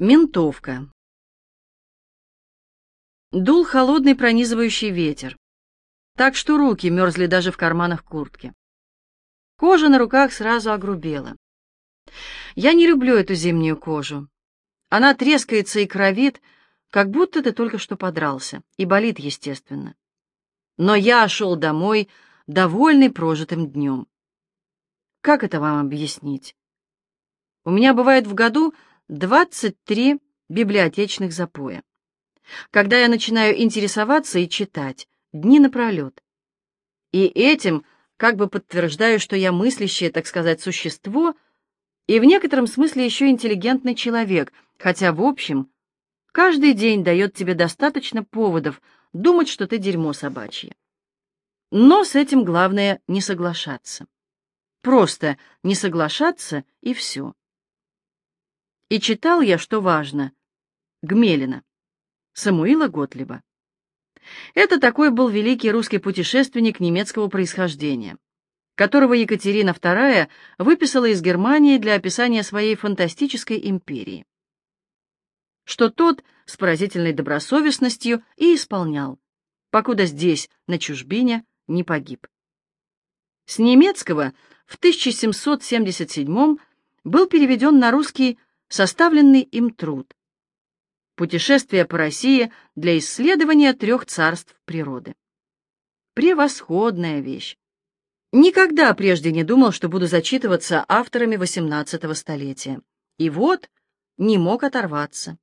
Ментовка. Дул холодный пронизывающий ветер, так что руки мерзли даже в карманах куртки. Кожа на руках сразу огрубела. Я не люблю эту зимнюю кожу. Она трескается и кровит, как будто ты только что подрался, и болит, естественно. Но я шел домой, довольный прожитым днем. Как это вам объяснить? У меня бывает в году 23 библиотечных запоя. Когда я начинаю интересоваться и читать, дни напролет. И этим как бы подтверждаю, что я мыслящее, так сказать, существо и в некотором смысле еще интеллигентный человек, хотя, в общем, каждый день дает тебе достаточно поводов думать, что ты дерьмо собачье. Но с этим главное не соглашаться. Просто не соглашаться и все. И читал я, что важно, Гмелина, Самуила Готлиба. Это такой был великий русский путешественник немецкого происхождения, которого Екатерина II выписала из Германии для описания своей фантастической империи. Что тот с поразительной добросовестностью и исполнял, покуда здесь, на чужбине, не погиб. С немецкого в 1777 был переведен на русский составленный им труд «Путешествие по России для исследования трех царств природы». Превосходная вещь. Никогда прежде не думал, что буду зачитываться авторами XVIII столетия. И вот не мог оторваться.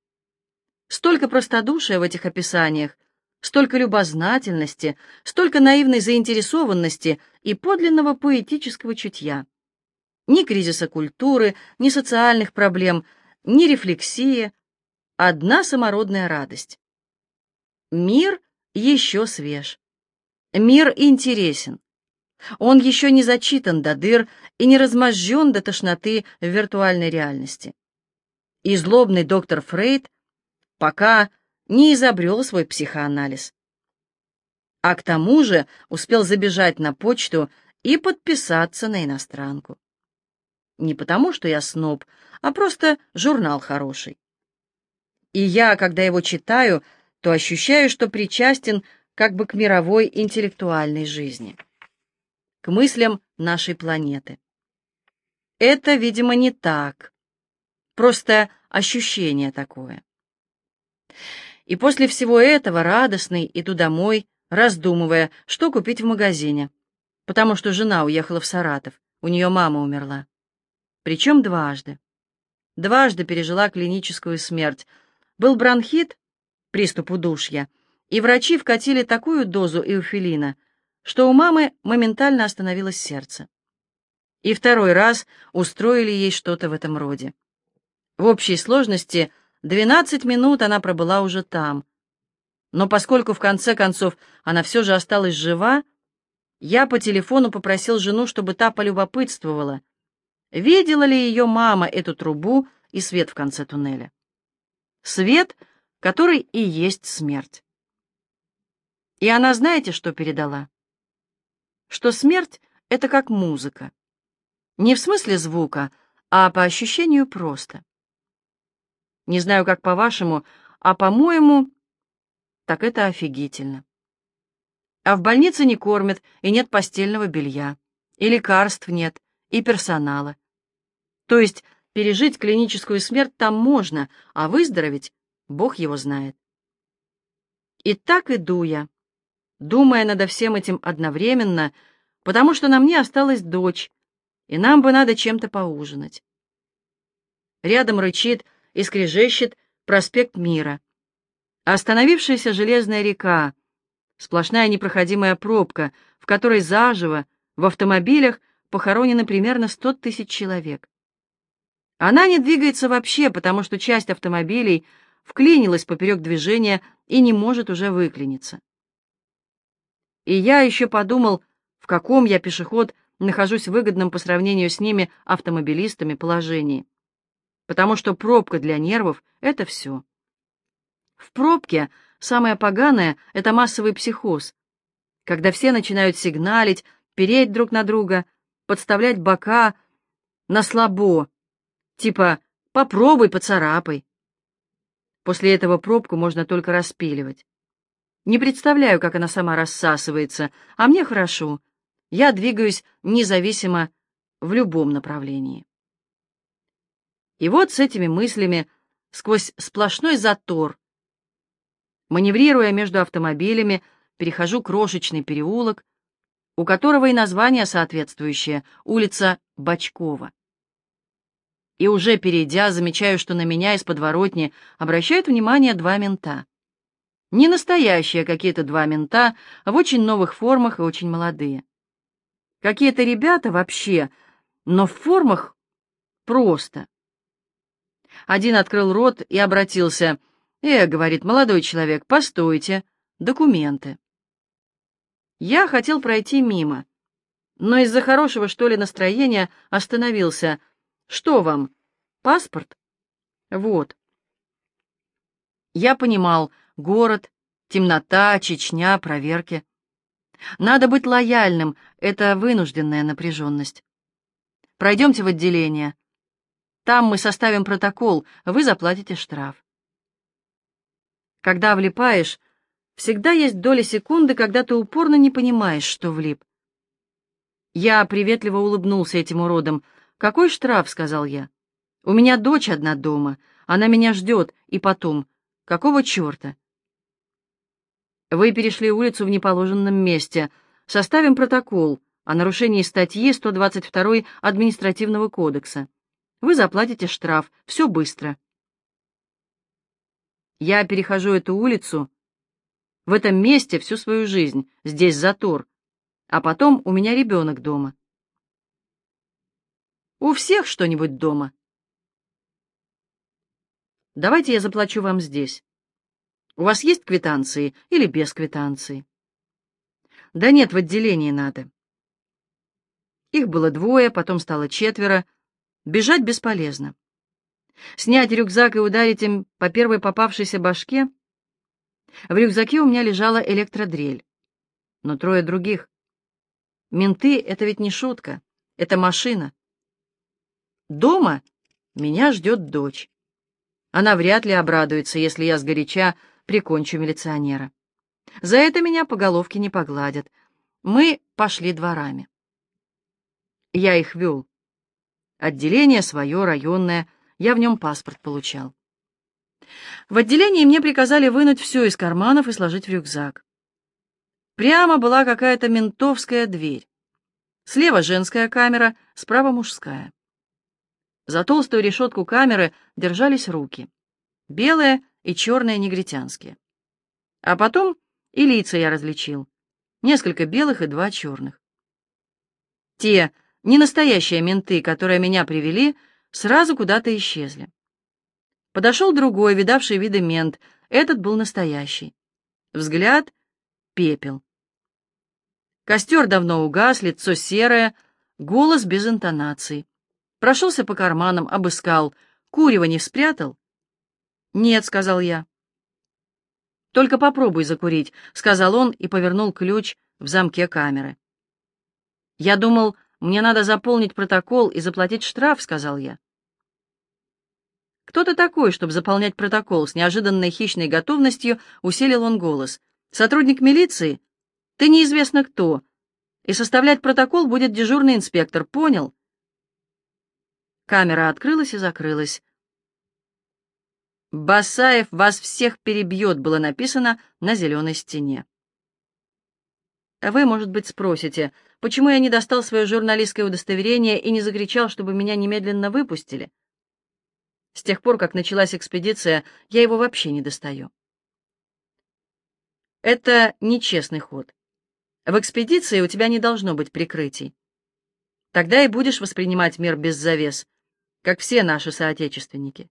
Столько простодушия в этих описаниях, столько любознательности, столько наивной заинтересованности и подлинного поэтического чутья. Ни кризиса культуры, ни социальных проблем, ни рефлексии, одна самородная радость. Мир еще свеж. Мир интересен. Он еще не зачитан до дыр и не разможжен до тошноты в виртуальной реальности. И злобный доктор Фрейд пока не изобрел свой психоанализ. А к тому же успел забежать на почту и подписаться на иностранку. Не потому, что я сноб, а просто журнал хороший. И я, когда его читаю, то ощущаю, что причастен как бы к мировой интеллектуальной жизни, к мыслям нашей планеты. Это, видимо, не так. Просто ощущение такое. И после всего этого радостный иду домой, раздумывая, что купить в магазине, потому что жена уехала в Саратов, у нее мама умерла. Причем дважды. Дважды пережила клиническую смерть. Был бронхит, приступ удушья, и врачи вкатили такую дозу эуфилина, что у мамы моментально остановилось сердце. И второй раз устроили ей что-то в этом роде. В общей сложности 12 минут она пробыла уже там. Но поскольку в конце концов она все же осталась жива, я по телефону попросил жену, чтобы та полюбопытствовала, Видела ли ее мама эту трубу и свет в конце туннеля? Свет, который и есть смерть. И она знаете, что передала? Что смерть — это как музыка. Не в смысле звука, а по ощущению просто. Не знаю, как по-вашему, а по-моему, так это офигительно. А в больнице не кормят, и нет постельного белья, и лекарств нет, и персонала. То есть пережить клиническую смерть там можно, а выздороветь Бог его знает. И так иду я, думая над всем этим одновременно, потому что на мне осталась дочь, и нам бы надо чем-то поужинать. Рядом рычит и скрежещет проспект Мира. Остановившаяся железная река, сплошная непроходимая пробка, в которой заживо в автомобилях похоронены примерно сто тысяч человек. Она не двигается вообще, потому что часть автомобилей вклинилась поперек движения и не может уже выклиниться. И я еще подумал, в каком я пешеход нахожусь в выгодном по сравнению с ними автомобилистами положении. Потому что пробка для нервов — это все. В пробке самое поганое — это массовый психоз, когда все начинают сигналить, переть друг на друга, подставлять бока на слабо, Типа «попробуй, поцарапай». После этого пробку можно только распиливать. Не представляю, как она сама рассасывается, а мне хорошо. Я двигаюсь независимо в любом направлении. И вот с этими мыслями, сквозь сплошной затор, маневрируя между автомобилями, перехожу крошечный переулок, у которого и название соответствующее — улица Бочкова. И уже перейдя, замечаю, что на меня из подворотни обращают внимание два мента. Не настоящие какие-то два мента, а в очень новых формах и очень молодые. Какие-то ребята вообще, но в формах просто. Один открыл рот и обратился. «Э, — говорит молодой человек, — постойте, документы». Я хотел пройти мимо, но из-за хорошего, что ли, настроения остановился. «Что вам? Паспорт?» «Вот». Я понимал, город, темнота, Чечня, проверки. Надо быть лояльным, это вынужденная напряженность. Пройдемте в отделение. Там мы составим протокол, вы заплатите штраф. Когда влипаешь, всегда есть доля секунды, когда ты упорно не понимаешь, что влип. Я приветливо улыбнулся этим уродом. «Какой штраф?» — сказал я. «У меня дочь одна дома, она меня ждет, и потом. Какого черта?» «Вы перешли улицу в неположенном месте. Составим протокол о нарушении статьи 122 Административного кодекса. Вы заплатите штраф. Все быстро. Я перехожу эту улицу в этом месте всю свою жизнь. Здесь затор. А потом у меня ребенок дома. У всех что-нибудь дома. Давайте я заплачу вам здесь. У вас есть квитанции или без квитанции? Да нет, в отделении надо. Их было двое, потом стало четверо. Бежать бесполезно. Снять рюкзак и ударить им по первой попавшейся башке? В рюкзаке у меня лежала электродрель. Но трое других. Менты — это ведь не шутка, это машина. Дома меня ждет дочь. Она вряд ли обрадуется, если я сгоряча прикончу милиционера. За это меня по головке не погладят. Мы пошли дворами. Я их вел. Отделение свое, районное, я в нем паспорт получал. В отделении мне приказали вынуть все из карманов и сложить в рюкзак. Прямо была какая-то ментовская дверь. Слева женская камера, справа мужская. За толстую решетку камеры держались руки. Белые и черные негритянские. А потом и лица я различил. Несколько белых и два черных. Те, не настоящие менты, которые меня привели, сразу куда-то исчезли. Подошел другой, видавший виды мент. Этот был настоящий. Взгляд — пепел. Костер давно угас, лицо серое, голос без интонаций. Прошелся по карманам, обыскал. Курева не спрятал? «Нет», — сказал я. «Только попробуй закурить», — сказал он и повернул ключ в замке камеры. Я думал, «Мне надо заполнить протокол и заплатить штраф», — сказал я. «Кто ты такой, чтобы заполнять протокол?» С неожиданной хищной готовностью усилил он голос. «Сотрудник милиции? Ты неизвестно кто. И составлять протокол будет дежурный инспектор, понял?» Камера открылась и закрылась. «Басаев вас всех перебьет», было написано на зеленой стене. Вы, может быть, спросите, почему я не достал свое журналистское удостоверение и не закричал, чтобы меня немедленно выпустили? С тех пор, как началась экспедиция, я его вообще не достаю. Это нечестный ход. В экспедиции у тебя не должно быть прикрытий. Тогда и будешь воспринимать мир без завес, как все наши соотечественники.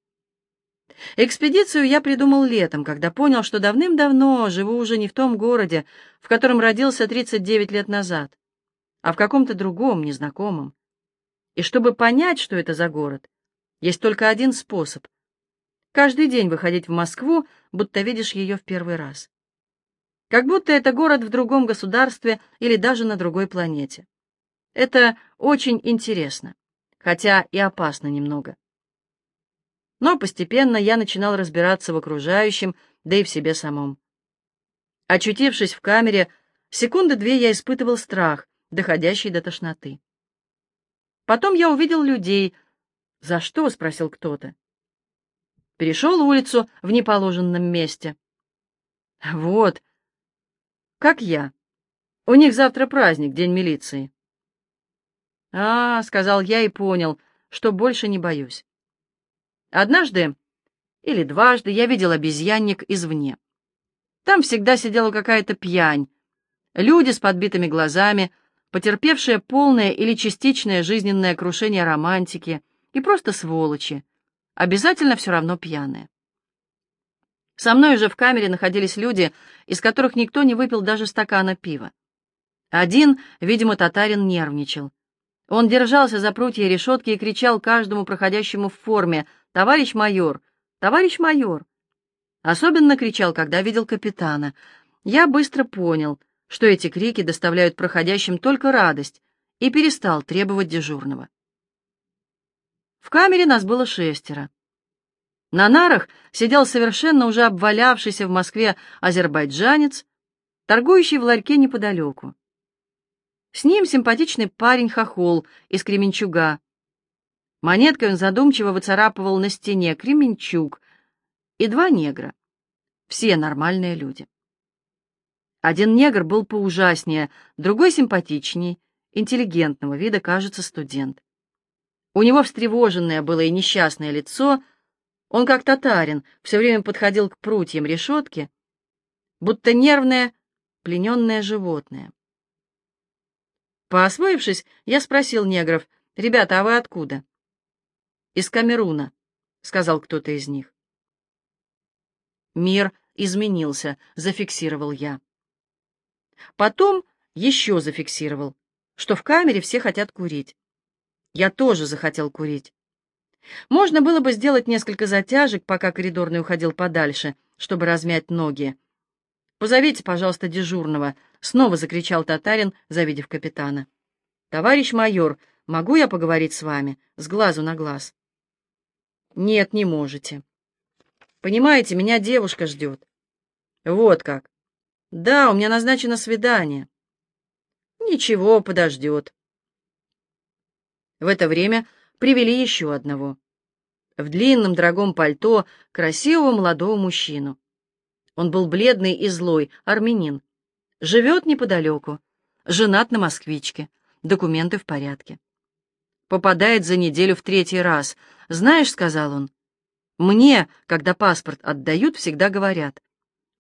Экспедицию я придумал летом, когда понял, что давным-давно живу уже не в том городе, в котором родился 39 лет назад, а в каком-то другом, незнакомом. И чтобы понять, что это за город, есть только один способ — каждый день выходить в Москву, будто видишь ее в первый раз. Как будто это город в другом государстве или даже на другой планете. Это очень интересно, хотя и опасно немного. Но постепенно я начинал разбираться в окружающем, да и в себе самом. Очутившись в камере, секунды две я испытывал страх, доходящий до тошноты. Потом я увидел людей. «За что?» — спросил кто-то. Перешел улицу в неположенном месте. «Вот. Как я. У них завтра праздник, День милиции». «А, — сказал я и понял, что больше не боюсь. Однажды или дважды я видел обезьянник извне. Там всегда сидела какая-то пьянь, люди с подбитыми глазами, потерпевшие полное или частичное жизненное крушение романтики и просто сволочи, обязательно все равно пьяные. Со мной уже в камере находились люди, из которых никто не выпил даже стакана пива. Один, видимо, татарин нервничал. Он держался за прутья решетки и кричал каждому проходящему в форме «Товарищ майор! Товарищ майор!» Особенно кричал, когда видел капитана. Я быстро понял, что эти крики доставляют проходящим только радость, и перестал требовать дежурного. В камере нас было шестеро. На нарах сидел совершенно уже обвалявшийся в Москве азербайджанец, торгующий в ларьке неподалеку. С ним симпатичный парень-хохол из Кременчуга. Монеткой он задумчиво выцарапывал на стене Кременчуг и два негра. Все нормальные люди. Один негр был поужаснее, другой симпатичней, интеллигентного вида, кажется, студент. У него встревоженное было и несчастное лицо, он, как татарин, все время подходил к прутьям решетки, будто нервное, плененное животное. Поосвоившись, я спросил негров, «Ребята, а вы откуда?» «Из Камеруна», — сказал кто-то из них. «Мир изменился», — зафиксировал я. Потом еще зафиксировал, что в камере все хотят курить. Я тоже захотел курить. Можно было бы сделать несколько затяжек, пока коридорный уходил подальше, чтобы размять ноги. «Позовите, пожалуйста, дежурного», — снова закричал татарин, завидев капитана. «Товарищ майор, могу я поговорить с вами, с глазу на глаз?» «Нет, не можете. Понимаете, меня девушка ждет». «Вот как. Да, у меня назначено свидание». «Ничего, подождет». В это время привели еще одного. В длинном дорогом пальто красивого молодого мужчину. Он был бледный и злой, армянин. Живет неподалеку, женат на москвичке, документы в порядке. Попадает за неделю в третий раз. «Знаешь», — сказал он, — «мне, когда паспорт отдают, всегда говорят,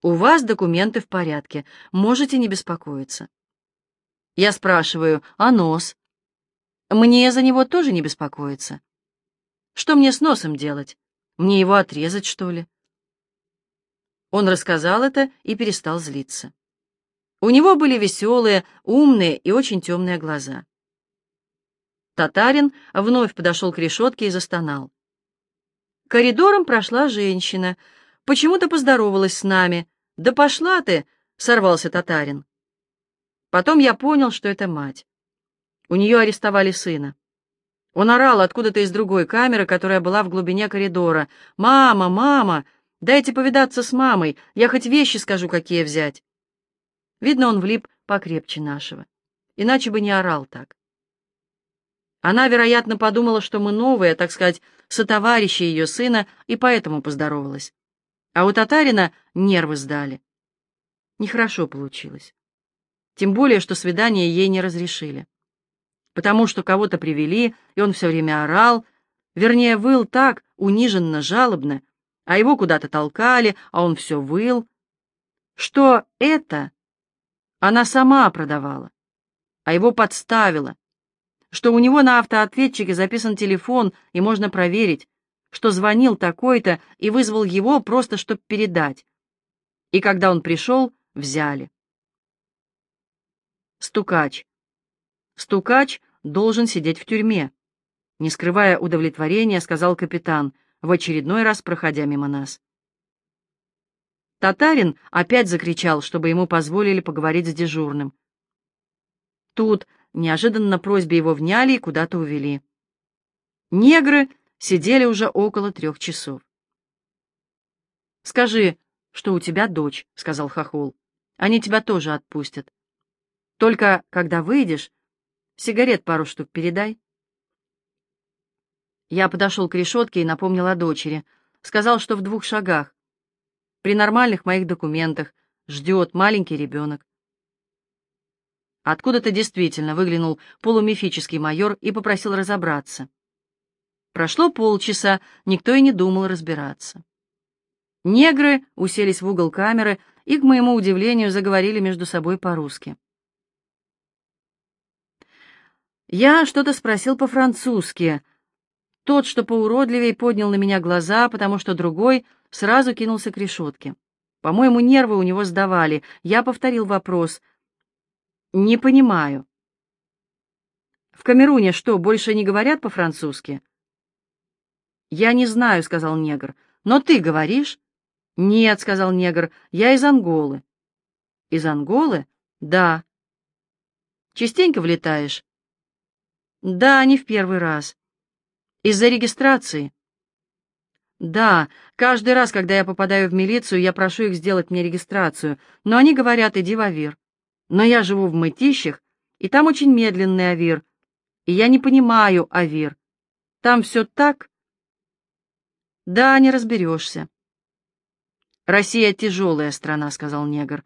у вас документы в порядке, можете не беспокоиться». Я спрашиваю, а нос? Мне за него тоже не беспокоиться. Что мне с носом делать? Мне его отрезать, что ли? Он рассказал это и перестал злиться. У него были веселые, умные и очень темные глаза. Татарин вновь подошел к решетке и застонал. Коридором прошла женщина, почему-то поздоровалась с нами. «Да пошла ты!» — сорвался татарин. Потом я понял, что это мать. У нее арестовали сына. Он орал откуда-то из другой камеры, которая была в глубине коридора. «Мама, мама! Дайте повидаться с мамой! Я хоть вещи скажу, какие взять!» Видно, он влип покрепче нашего. Иначе бы не орал так. Она, вероятно, подумала, что мы новые, так сказать, сотоварищи ее сына, и поэтому поздоровалась. А у татарина нервы сдали. Нехорошо получилось. Тем более, что свидание ей не разрешили. Потому что кого-то привели, и он все время орал, вернее, выл так, униженно, жалобно, а его куда-то толкали, а он все выл, что это она сама продавала, а его подставила, что у него на автоответчике записан телефон, и можно проверить, что звонил такой-то и вызвал его просто, чтобы передать. И когда он пришел, взяли. Стукач. Стукач должен сидеть в тюрьме. Не скрывая удовлетворения, сказал капитан, в очередной раз проходя мимо нас. Татарин опять закричал, чтобы ему позволили поговорить с дежурным. Тут неожиданно просьбе его вняли и куда-то увели. Негры Сидели уже около трех часов. «Скажи, что у тебя дочь», — сказал Хохол. «Они тебя тоже отпустят. Только когда выйдешь, сигарет пару штук передай». Я подошел к решетке и напомнил о дочери. Сказал, что в двух шагах. При нормальных моих документах ждет маленький ребенок. Откуда-то действительно выглянул полумифический майор и попросил разобраться. Прошло полчаса, никто и не думал разбираться. Негры уселись в угол камеры и, к моему удивлению, заговорили между собой по-русски. Я что-то спросил по-французски. Тот, что поуродливей, поднял на меня глаза, потому что другой сразу кинулся к решетке. По-моему, нервы у него сдавали. Я повторил вопрос. «Не понимаю». «В Камеруне что, больше не говорят по-французски?» «Я не знаю», — сказал негр. «Но ты говоришь?» «Нет», — сказал негр, — «я из Анголы». «Из Анголы?» «Да». «Частенько влетаешь?» «Да, не в первый раз». «Из-за регистрации?» «Да, каждый раз, когда я попадаю в милицию, я прошу их сделать мне регистрацию, но они говорят, иди в Авир. Но я живу в Мытищах, и там очень медленный Авир, и я не понимаю Авир. Там все так...» «Да, не разберешься». «Россия тяжелая страна», — сказал негр.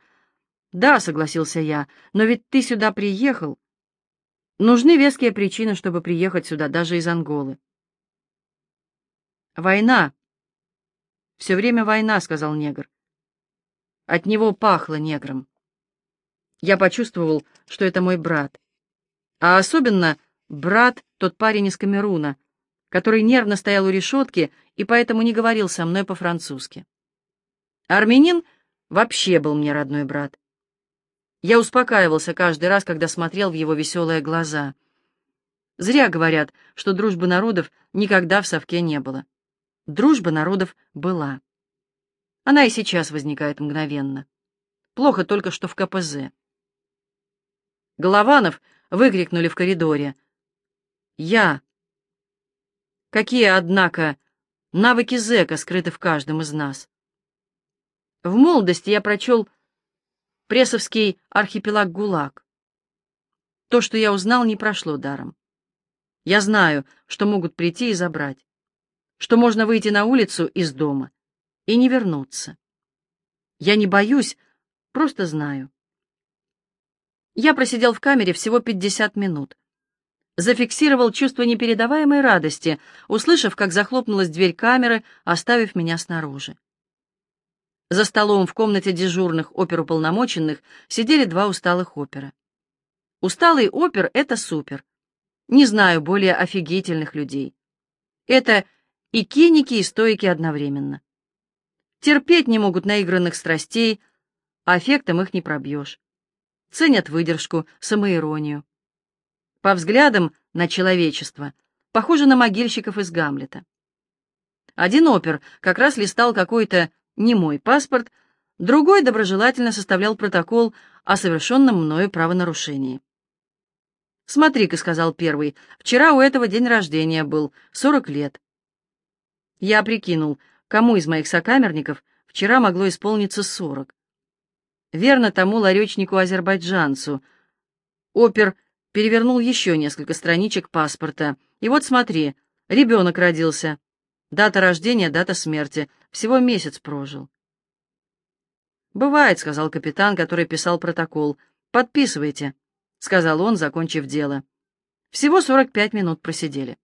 «Да», — согласился я, — «но ведь ты сюда приехал». Нужны веские причины, чтобы приехать сюда, даже из Анголы. «Война», «Все время война», — сказал негр. От него пахло негром. Я почувствовал, что это мой брат. А особенно брат, тот парень из Камеруна, который нервно стоял у решетки и поэтому не говорил со мной по-французски. Армянин вообще был мне родной брат. Я успокаивался каждый раз, когда смотрел в его веселые глаза. Зря говорят, что дружбы народов никогда в совке не было. Дружба народов была. Она и сейчас возникает мгновенно. Плохо только, что в КПЗ. Голованов выкрикнули в коридоре. «Я!» Какие, однако, навыки зэка скрыты в каждом из нас. В молодости я прочел прессовский архипелаг ГУЛАГ. То, что я узнал, не прошло даром. Я знаю, что могут прийти и забрать что можно выйти на улицу из дома и не вернуться. Я не боюсь, просто знаю. Я просидел в камере всего 50 минут. Зафиксировал чувство непередаваемой радости, услышав, как захлопнулась дверь камеры, оставив меня снаружи. За столом в комнате дежурных оперуполномоченных сидели два усталых опера. Усталый опер — это супер. Не знаю более офигительных людей. Это и киники, и стойки одновременно. Терпеть не могут наигранных страстей, а эффектом их не пробьешь. Ценят выдержку, самоиронию. По взглядам на человечество, похоже на могильщиков из Гамлета. Один опер как раз листал какой-то немой паспорт, другой доброжелательно составлял протокол о совершенном мною правонарушении. «Смотри-ка», — сказал первый, — «вчера у этого день рождения был, сорок лет. Я прикинул, кому из моих сокамерников вчера могло исполниться сорок. Верно тому ларечнику-азербайджанцу. Опер перевернул еще несколько страничек паспорта. И вот смотри, ребенок родился. Дата рождения, дата смерти. Всего месяц прожил. «Бывает», — сказал капитан, который писал протокол. «Подписывайте», — сказал он, закончив дело. Всего сорок пять минут просидели.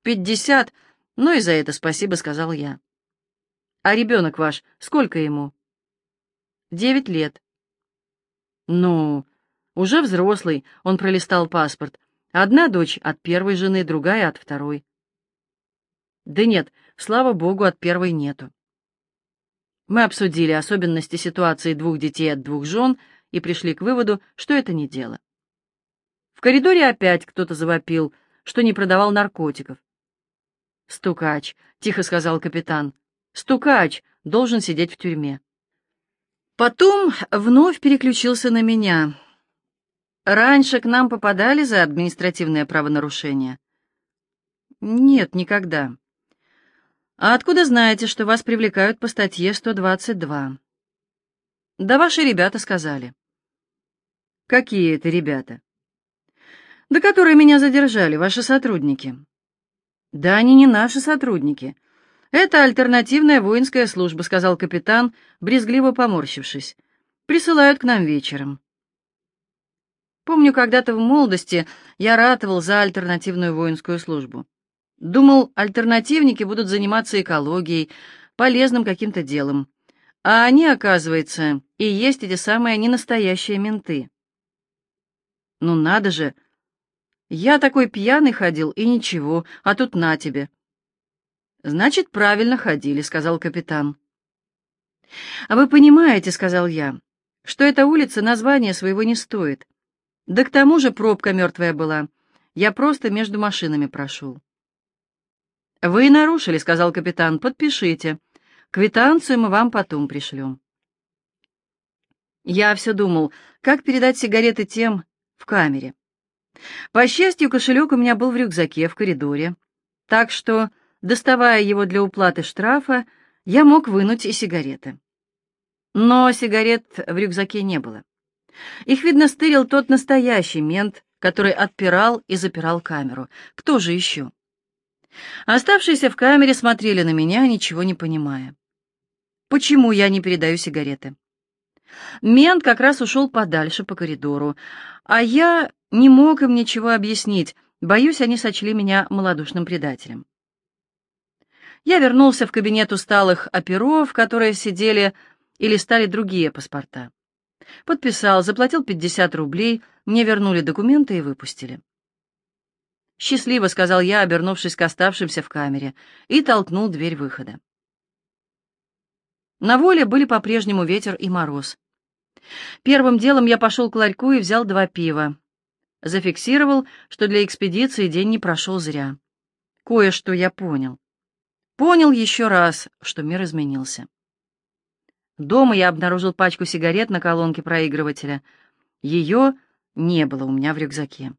«Пятьдесят», «Ну и за это спасибо», — сказал я. «А ребенок ваш, сколько ему?» «Девять лет». «Ну, уже взрослый», — он пролистал паспорт. «Одна дочь от первой жены, другая от второй». «Да нет, слава богу, от первой нету». Мы обсудили особенности ситуации двух детей от двух жен и пришли к выводу, что это не дело. В коридоре опять кто-то завопил, что не продавал наркотиков. «Стукач», — тихо сказал капитан. «Стукач должен сидеть в тюрьме». Потом вновь переключился на меня. Раньше к нам попадали за административное правонарушение. Нет, никогда. А откуда знаете, что вас привлекают по статье 122? Да ваши ребята сказали. Какие это ребята? Да которые меня задержали, ваши сотрудники. Да они не наши сотрудники. Это альтернативная воинская служба, сказал капитан, брезгливо поморщившись. Присылают к нам вечером. Помню, когда-то в молодости я ратовал за альтернативную воинскую службу. Думал, альтернативники будут заниматься экологией, полезным каким-то делом. А они, оказывается, и есть эти самые ненастоящие менты. Ну надо же! Я такой пьяный ходил, и ничего, а тут на тебе. Значит, правильно ходили, сказал капитан. А вы понимаете, сказал я, что эта улица названия своего не стоит. Да к тому же пробка мертвая была. Я просто между машинами прошел. «Вы нарушили», — сказал капитан. «Подпишите. Квитанцию мы вам потом пришлем». Я все думал, как передать сигареты тем в камере. По счастью, кошелек у меня был в рюкзаке в коридоре, так что, доставая его для уплаты штрафа, я мог вынуть и сигареты. Но сигарет в рюкзаке не было. Их, видно, стырил тот настоящий мент, который отпирал и запирал камеру. Кто же еще? Оставшиеся в камере смотрели на меня, ничего не понимая. Почему я не передаю сигареты? Мент как раз ушел подальше по коридору, а я не мог им ничего объяснить, боюсь, они сочли меня малодушным предателем. Я вернулся в кабинет усталых оперов, которые сидели и листали другие паспорта. Подписал, заплатил 50 рублей, мне вернули документы и выпустили. «Счастливо», — сказал я, обернувшись к оставшимся в камере, и толкнул дверь выхода. На воле были по-прежнему ветер и мороз. Первым делом я пошел к ларьку и взял два пива. Зафиксировал, что для экспедиции день не прошел зря. Кое-что я понял. Понял еще раз, что мир изменился. Дома я обнаружил пачку сигарет на колонке проигрывателя. Ее не было у меня в рюкзаке.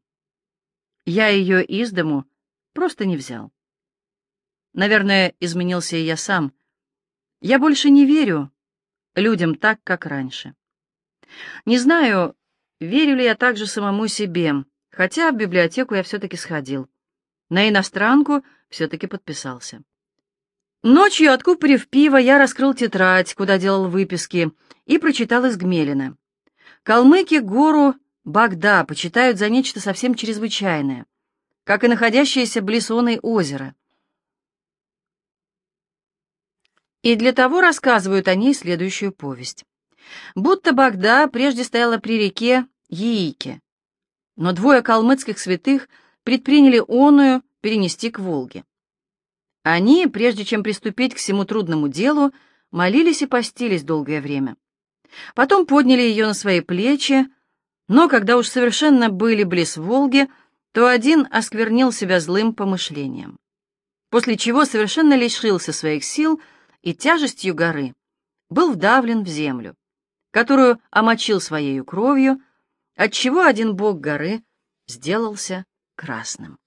Я ее из дому просто не взял. Наверное, изменился и я сам. Я больше не верю людям так, как раньше. Не знаю, верю ли я также самому себе, хотя в библиотеку я все-таки сходил. На иностранку все-таки подписался. Ночью, откупорив пиво, я раскрыл тетрадь, куда делал выписки, и прочитал из Гмелина. Калмыки гору Багда почитают за нечто совсем чрезвычайное, как и находящееся близ оной озеро. И для того рассказывают о ней следующую повесть. Будто Багда прежде стояла при реке Яике, но двое калмыцких святых предприняли оную перенести к Волге. Они, прежде чем приступить к всему трудному делу, молились и постились долгое время. Потом подняли ее на свои плечи, но когда уж совершенно были близ Волги, то один осквернил себя злым помышлением, после чего совершенно лишился своих сил и тяжестью горы был вдавлен в землю, которую омочил своей кровью, отчего один бог горы сделался красным.